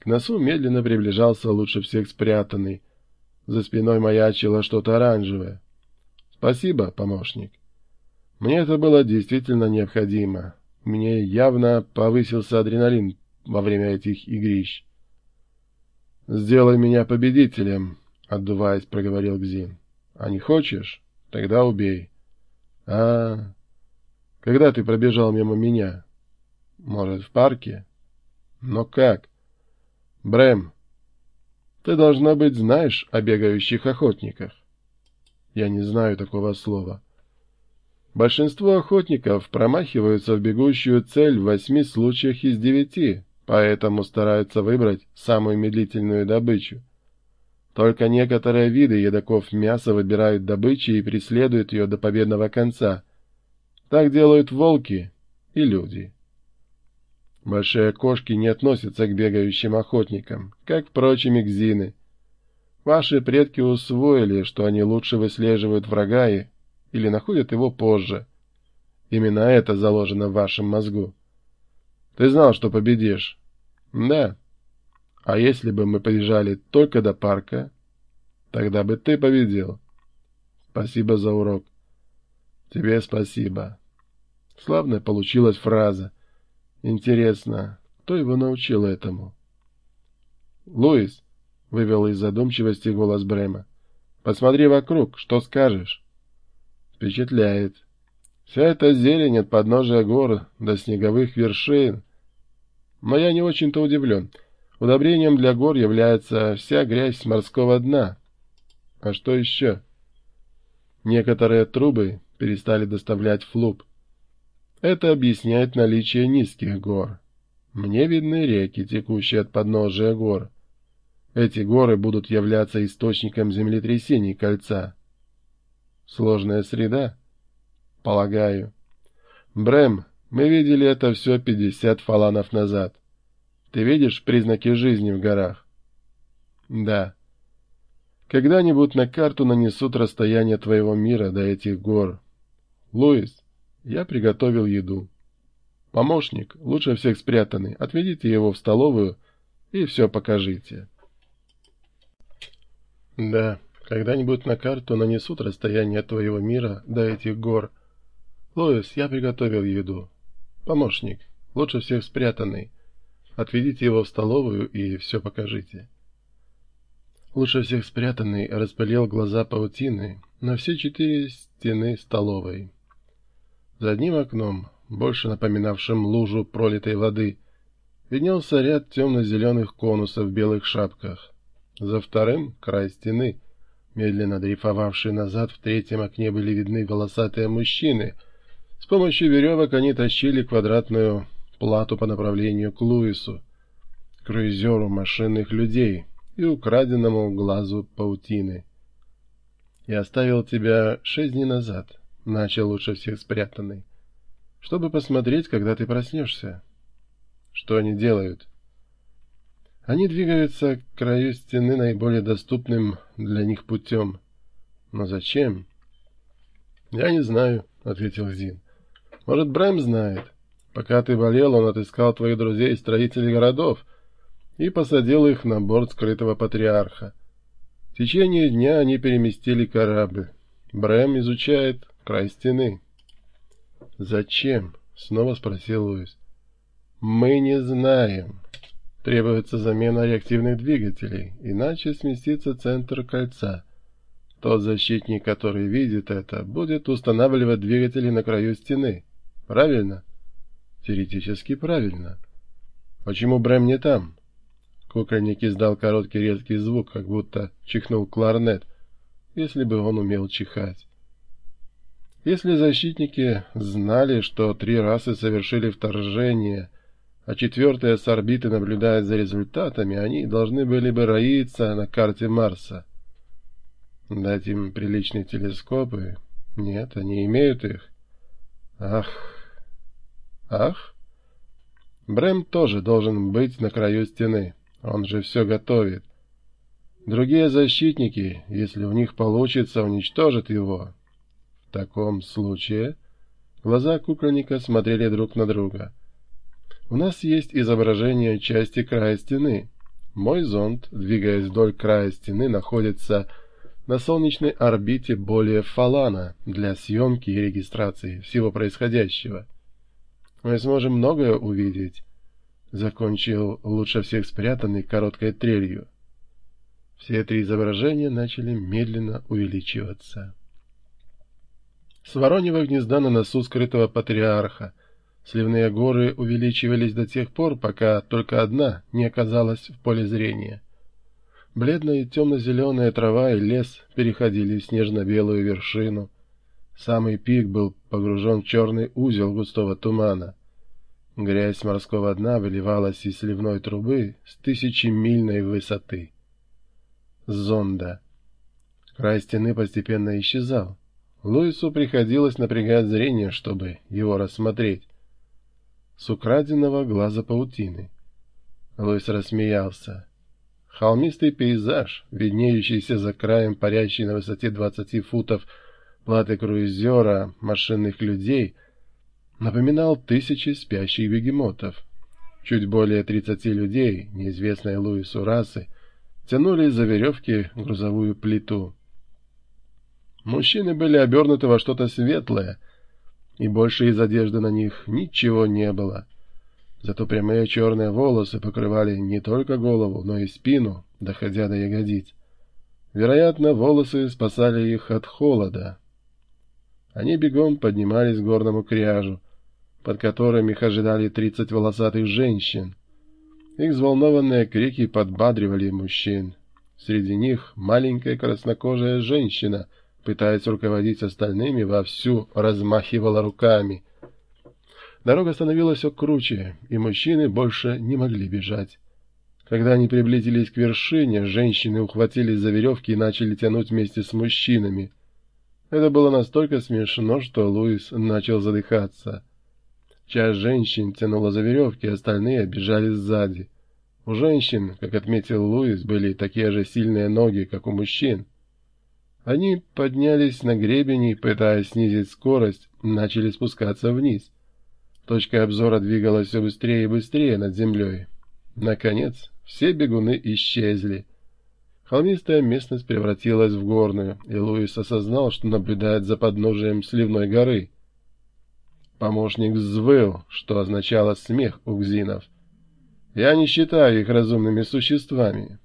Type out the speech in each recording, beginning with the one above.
К носу медленно приближался лучше всех спрятанный. За спиной маячило что-то оранжевое. Спасибо, помощник. Мне это было действительно необходимо. Мне явно повысился адреналин во время этих игрищ. «Сделай меня победителем», — отдуваясь, проговорил Гзин. «А не хочешь? Тогда убей». «А, когда ты пробежал мимо меня?» «Может, в парке?» «Но как?» «Брэм, ты, должно быть, знаешь о бегающих охотниках?» «Я не знаю такого слова». Большинство охотников промахиваются в бегущую цель в восьми случаях из девяти, поэтому стараются выбрать самую медлительную добычу. Только некоторые виды едоков мяса выбирают добычу и преследуют ее до победного конца. Так делают волки и люди. Большие кошки не относятся к бегающим охотникам, как, впрочем, и гзины. Ваши предки усвоили, что они лучше выслеживают врага и или находят его позже. Именно это заложено в вашем мозгу. Ты знал, что победишь? Да. А если бы мы побежали только до парка, тогда бы ты победил. Спасибо за урок. Тебе спасибо. Славная получилась фраза. Интересно, кто его научил этому? Луис, — вывел из задумчивости голос Брема, — посмотри вокруг, что скажешь? Впечатляет. Вся эта зелень от подножия гор до снеговых вершин. Но я не очень-то удивлен. Удобрением для гор является вся грязь морского дна. А что еще? Некоторые трубы перестали доставлять флуп. Это объясняет наличие низких гор. Мне видны реки, текущие от подножия гор. Эти горы будут являться источником землетрясений кольца. Сложная среда? Полагаю. Брэм, мы видели это все пятьдесят фаланов назад. Ты видишь признаки жизни в горах? Да. Когда-нибудь на карту нанесут расстояние твоего мира до этих гор. Луис, я приготовил еду. Помощник, лучше всех спрятанный, отведите его в столовую и все покажите. Да. Когда-нибудь на карту нанесут расстояние твоего мира до этих гор. Лоис, я приготовил еду. Помощник, лучше всех спрятанный. Отведите его в столовую и все покажите. Лучше всех спрятанный распылил глаза паутины на все четыре стены столовой. За одним окном, больше напоминавшим лужу пролитой воды, виднелся ряд темно-зеленых конусов в белых шапках. За вторым — край стены — Медленно дрейфовавшие назад в третьем окне были видны волосатые мужчины. С помощью веревок они тащили квадратную плату по направлению к Луису, круизеру машинных людей и украденному глазу паутины. «Я оставил тебя шесть дней назад», — начал лучше всех спрятанный, — «чтобы посмотреть, когда ты проснешься». «Что они делают?» Они двигаются к краю стены наиболее доступным для них путем. Но зачем? Я не знаю, ответил Зин. Может, Брэм знает. Пока ты болел, он отыскал твоих друзей строителей городов и посадил их на борт скрытого патриарха. В течение дня они переместили корабль. Брэм изучает край стены. «Зачем?» — снова спросил Луис. «Мы не знаем». Требуется замена реактивных двигателей, иначе сместится центр кольца. Тот защитник, который видит это, будет устанавливать двигатели на краю стены. Правильно? Теоретически правильно. Почему Брэм не там? Кукольник издал короткий резкий звук, как будто чихнул кларнет, если бы он умел чихать. Если защитники знали, что три расы совершили вторжение а четвертая с орбиты наблюдает за результатами, они должны были бы роиться на карте Марса. Дать им приличные телескопы? Нет, они имеют их. Ах! Ах! Брэм тоже должен быть на краю стены. Он же все готовит. Другие защитники, если у них получится, уничтожат его. В таком случае... Глаза кукольника смотрели друг на друга — у нас есть изображение части края стены. Мой зонд, двигаясь вдоль края стены, находится на солнечной орбите более Фалана для съемки и регистрации всего происходящего. Мы сможем многое увидеть, — закончил лучше всех спрятанный короткой трелью. Все три изображения начали медленно увеличиваться. С вороньего гнезда на носу скрытого патриарха сливные горы увеличивались до тех пор, пока только одна не оказалась в поле зрения. Бледная темно-зеленая трава и лес переходили в снежно-белую вершину. Самый пик был погружен в черный узел густого тумана. Грязь морского дна выливалась из сливной трубы с тысячемильной высоты. Зонда. Край стены постепенно исчезал. Луису приходилось напрягать зрение, чтобы его рассмотреть. С украденного глаза паутины. Луис рассмеялся. Холмистый пейзаж, виднеющийся за краем парящей на высоте двадцати футов платы круизера машинных людей, напоминал тысячи спящих бегемотов. Чуть более тридцати людей, неизвестной Луису расы, тянули за веревки грузовую плиту. Мужчины были обернуты во что-то светлое, и больше из одежды на них ничего не было. Зато прямые черные волосы покрывали не только голову, но и спину, доходя до ягодиц. Вероятно, волосы спасали их от холода. Они бегом поднимались к горному кряжу, под которым их ожидали тридцать волосатых женщин. Их взволнованные крики подбадривали мужчин. Среди них маленькая краснокожая женщина, пытаясь руководить остальными, вовсю размахивала руками. Дорога становилась все круче, и мужчины больше не могли бежать. Когда они приблизились к вершине, женщины ухватились за веревки и начали тянуть вместе с мужчинами. Это было настолько смешно, что Луис начал задыхаться. Часть женщин тянула за веревки, остальные бежали сзади. У женщин, как отметил Луис, были такие же сильные ноги, как у мужчин. Они поднялись на гребень и, пытаясь снизить скорость, начали спускаться вниз. Точка обзора двигалась все быстрее и быстрее над землей. Наконец, все бегуны исчезли. Холмистая местность превратилась в горную, и Луис осознал, что наблюдает за подножием сливной горы — Помощник взвыл, что означало смех у гзинов. Я не считаю их разумными существами.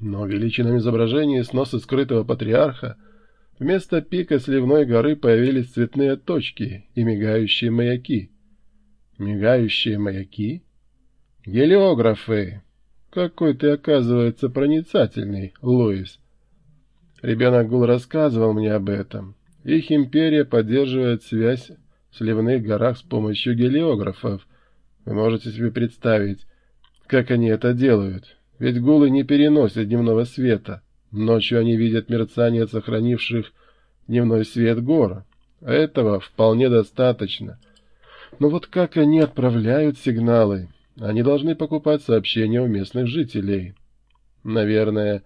Но в величинном изображении сноса скрытого патриарха вместо пика сливной горы появились цветные точки и мигающие маяки. Мигающие маяки? Гелиографы! Какой ты, оказывается, проницательный, Луис. Ребенок Гул рассказывал мне об этом. Их империя поддерживает связь в сливных горах с помощью гелиографов. Вы можете себе представить, как они это делают. Ведь гулы не переносят дневного света. Ночью они видят мерцание сохранивших дневной свет гор. Этого вполне достаточно. Но вот как они отправляют сигналы? Они должны покупать сообщения у местных жителей. Наверное,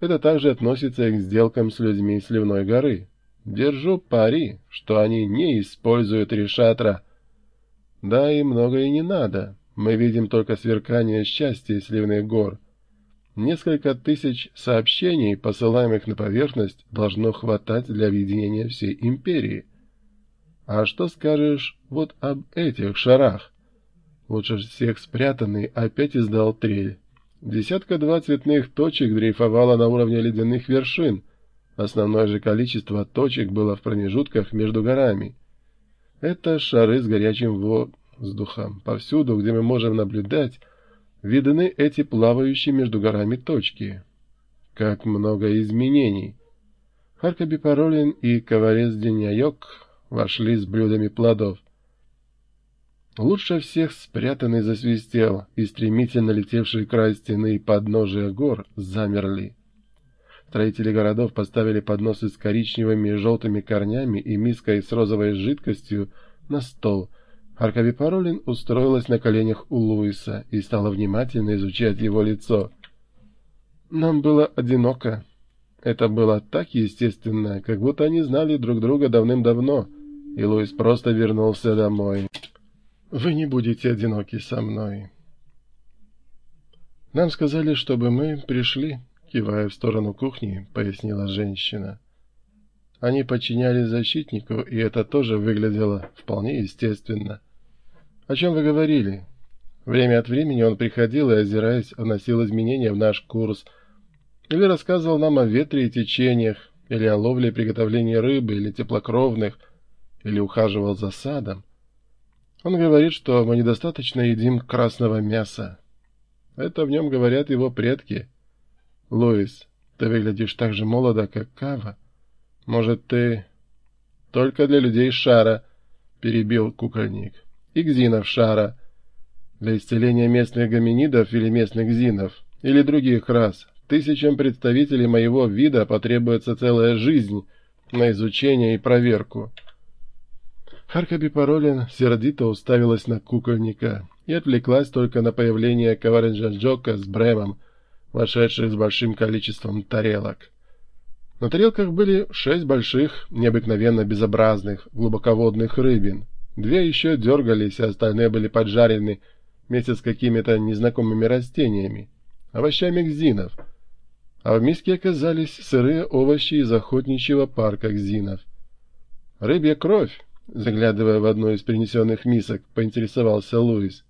это также относится и к сделкам с людьми Сливной горы. Держу пари, что они не используют решатра. Да и многое не надо. Мы видим только сверкание счастья сливных гор. Несколько тысяч сообщений, посылаемых на поверхность, должно хватать для объединения всей империи. А что скажешь вот об этих шарах? Лучше всех спрятанный опять издал трель. Десятка-два цветных точек дрейфовала на уровне ледяных вершин — Основное же количество точек было в промежутках между горами. Это шары с горячим воздухом. Повсюду, где мы можем наблюдать, видны эти плавающие между горами точки. Как много изменений! Харкаби Паролин и Коварец Деняйок вошли с блюдами плодов. Лучше всех спрятанный засвистел, и стремительно летевший край стены и подножия гор замерли. Строители городов поставили подносы с коричневыми и желтыми корнями и миской с розовой жидкостью на стол. Аркадий Паролин устроилась на коленях у Луиса и стала внимательно изучать его лицо. Нам было одиноко. Это было так естественно, как будто они знали друг друга давным-давно, и Луис просто вернулся домой. «Вы не будете одиноки со мной». «Нам сказали, чтобы мы пришли», — кивая в сторону кухни, пояснила женщина. Они подчинялись защитнику, и это тоже выглядело вполне естественно. «О чем вы говорили?» Время от времени он приходил и, озираясь, вносил изменения в наш курс, или рассказывал нам о ветре и течениях, или о ловле и приготовлении рыбы, или теплокровных, или ухаживал за садом. Он говорит, что мы недостаточно едим красного мяса, это в нем говорят его предки. Луис, ты выглядишь так же молодо, как Кава. Может, ты... Только для людей шара, перебил кукольник. И гзинов шара. Для исцеления местных гоминидов или местных гзинов, или других рас, тысячам представителей моего вида потребуется целая жизнь на изучение и проверку. Харкаби Паролин сердито уставилась на кукольника и отвлеклась только на появление Каваренджа Джока с Бремом, вошедших с большим количеством тарелок. На тарелках были шесть больших, необыкновенно безобразных, глубоководных рыбин. Две еще дергались, а остальные были поджарены вместе с какими-то незнакомыми растениями, овощами гзинов. А в миске оказались сырые овощи из охотничьего парка гзинов. Рыбья кровь, заглядывая в одну из принесенных мисок, поинтересовался Луис.